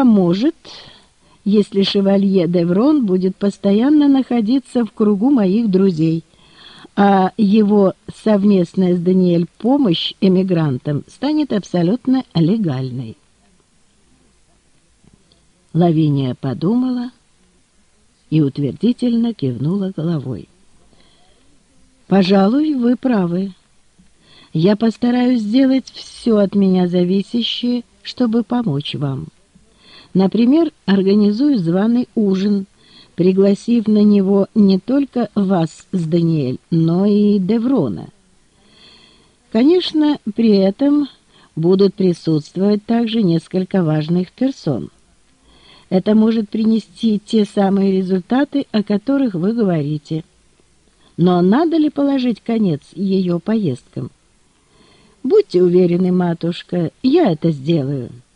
поможет, если шевалье Деврон будет постоянно находиться в кругу моих друзей, а его совместная с Даниэль помощь эмигрантам станет абсолютно легальной. Лавиния подумала и утвердительно кивнула головой. «Пожалуй, вы правы. Я постараюсь сделать все от меня зависящее, чтобы помочь вам. Например, организую званый ужин, пригласив на него не только вас с Даниэль, но и Деврона. Конечно, при этом будут присутствовать также несколько важных персон. Это может принести те самые результаты, о которых вы говорите. Но надо ли положить конец ее поездкам? «Будьте уверены, матушка, я это сделаю», —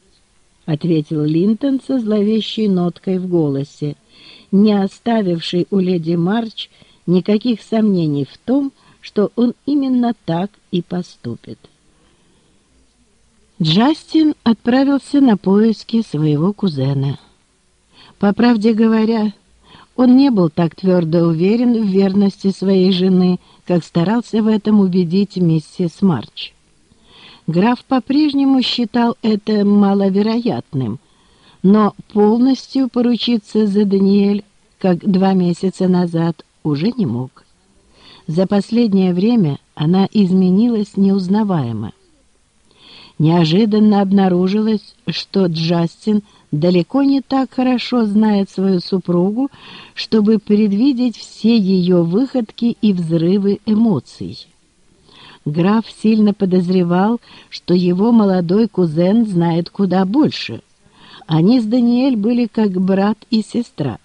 ответил Линтон со зловещей ноткой в голосе, не оставивший у леди Марч никаких сомнений в том, что он именно так и поступит. Джастин отправился на поиски своего кузена. По правде говоря, он не был так твердо уверен в верности своей жены, как старался в этом убедить миссис Марч. Граф по-прежнему считал это маловероятным, но полностью поручиться за Даниэль, как два месяца назад, уже не мог. За последнее время она изменилась неузнаваемо. Неожиданно обнаружилось, что Джастин далеко не так хорошо знает свою супругу, чтобы предвидеть все ее выходки и взрывы эмоций. Граф сильно подозревал, что его молодой кузен знает куда больше. Они с Даниэль были как брат и сестра.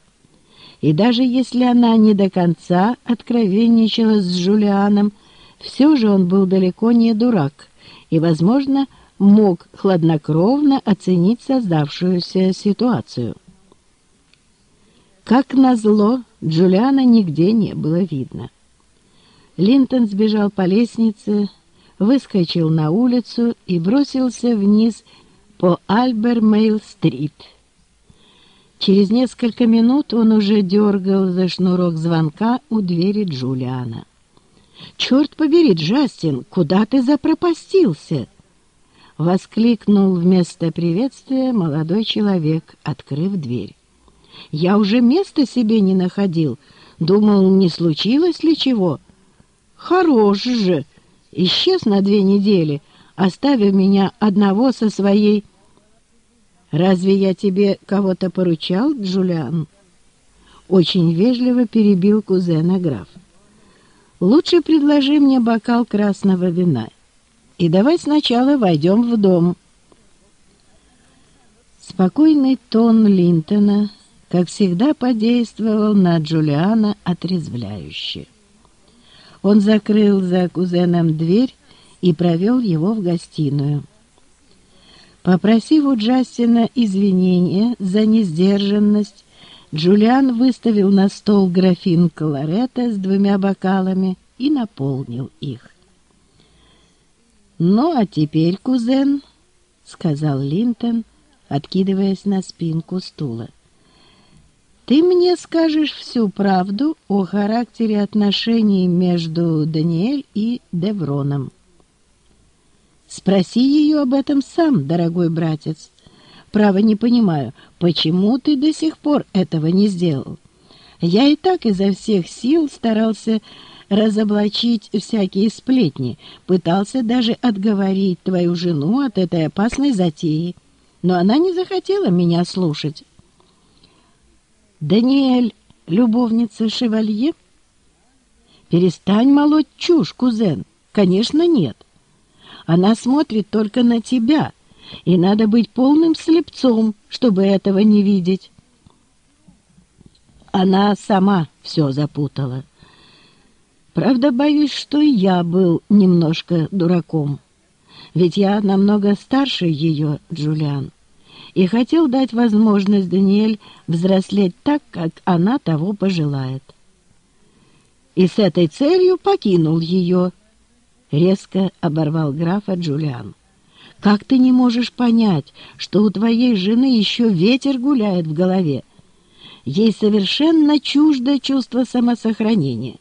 И даже если она не до конца откровенничала с Жулианом, все же он был далеко не дурак и, возможно, мог хладнокровно оценить создавшуюся ситуацию. Как назло, Джулиана нигде не было видно. Линтон сбежал по лестнице, выскочил на улицу и бросился вниз по Альбермейл-стрит. Через несколько минут он уже дергал за шнурок звонка у двери Джулиана. «Черт побери, Джастин, куда ты запропастился?» Воскликнул вместо приветствия молодой человек, открыв дверь. «Я уже места себе не находил. Думал, не случилось ли чего?» Хорош же! Исчез на две недели, оставив меня одного со своей... «Разве я тебе кого-то поручал, Джулиан?» Очень вежливо перебил кузена граф. «Лучше предложи мне бокал красного вина, и давай сначала войдем в дом». Спокойный тон Линтона, как всегда, подействовал на Джулиана отрезвляюще. Он закрыл за кузеном дверь и провел его в гостиную. Попросив у Джастина извинения за несдержанность, Джулиан выставил на стол графин колорета с двумя бокалами и наполнил их. «Ну, а теперь, кузен», — сказал Линтон, откидываясь на спинку стула, — ты мне скажешь всю правду о характере отношений между Даниэль и Девроном. Спроси ее об этом сам, дорогой братец. Право не понимаю, почему ты до сих пор этого не сделал. Я и так изо всех сил старался разоблачить всякие сплетни, пытался даже отговорить твою жену от этой опасной затеи, но она не захотела меня слушать. Даниэль, любовница шевалье? Перестань молоть чушь, кузен. Конечно, нет. Она смотрит только на тебя, и надо быть полным слепцом, чтобы этого не видеть. Она сама все запутала. Правда, боюсь, что и я был немножко дураком. Ведь я намного старше ее, Джулиан и хотел дать возможность Даниэль взрослеть так, как она того пожелает. И с этой целью покинул ее. Резко оборвал графа Джулиан. Как ты не можешь понять, что у твоей жены еще ветер гуляет в голове? Ей совершенно чуждо чувство самосохранения.